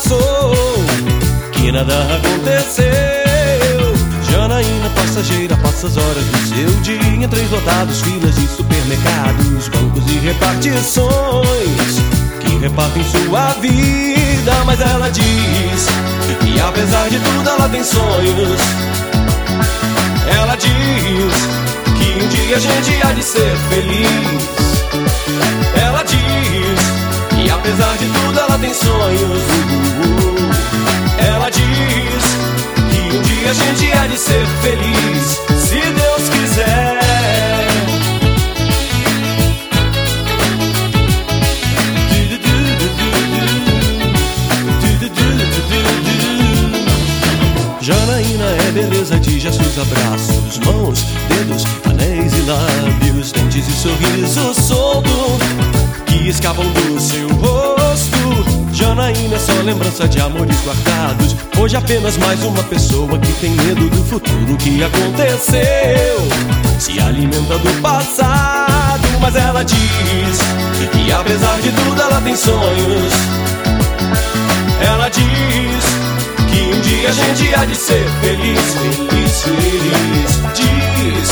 passou, que nada aconteceu. Janaína passageira passa as horas do seu dia em três lotados, filas de supermercados, bancos e repartições que repartem sua vida. Mas ela diz que apesar de tudo ela tem sonhos. Ela diz que um dia a gente há de ser feliz. Tem sonhos. Ela diz que um dia a gente há de ser feliz, se Deus quiser. Janaína é beleza de gestos, abraços, mãos, dedos, anéis e lábios, dentes e sorriso solto que escapam do seu rosto. Lembrança de amores guardados. Hoje apenas mais uma pessoa que tem medo do futuro que aconteceu. Se alimenta do passado, mas ela diz que apesar de tudo ela tem sonhos. Ela diz que um dia a gente há de ser feliz, feliz, feliz. Diz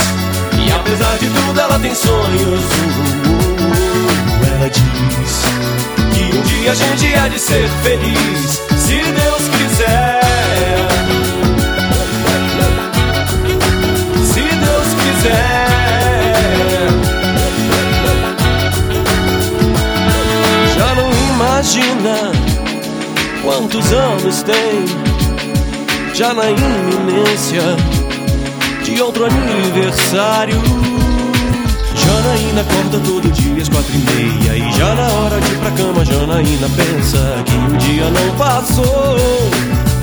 que apesar de tudo ela tem sonhos. A gente há de ser feliz, se Deus quiser. Se Deus quiser. Já não imagina quantos anos tem já na iminência de outro aniversário. Acorda todo dia às quatro e meia E já na hora de ir pra cama Janaína pensa Que um dia não passou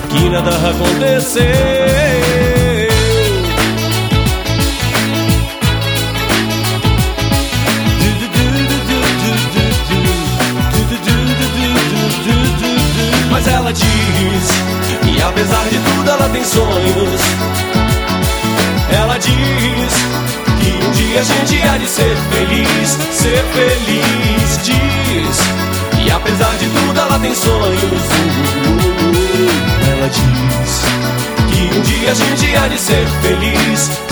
Que nada aconteceu Mas ela diz que apesar de tudo ela tem sonhos. Ela diz dia a gente há de ser feliz, ser feliz. Diz que apesar de tudo ela tem sonhos. Ela diz que um dia a gente há de ser feliz.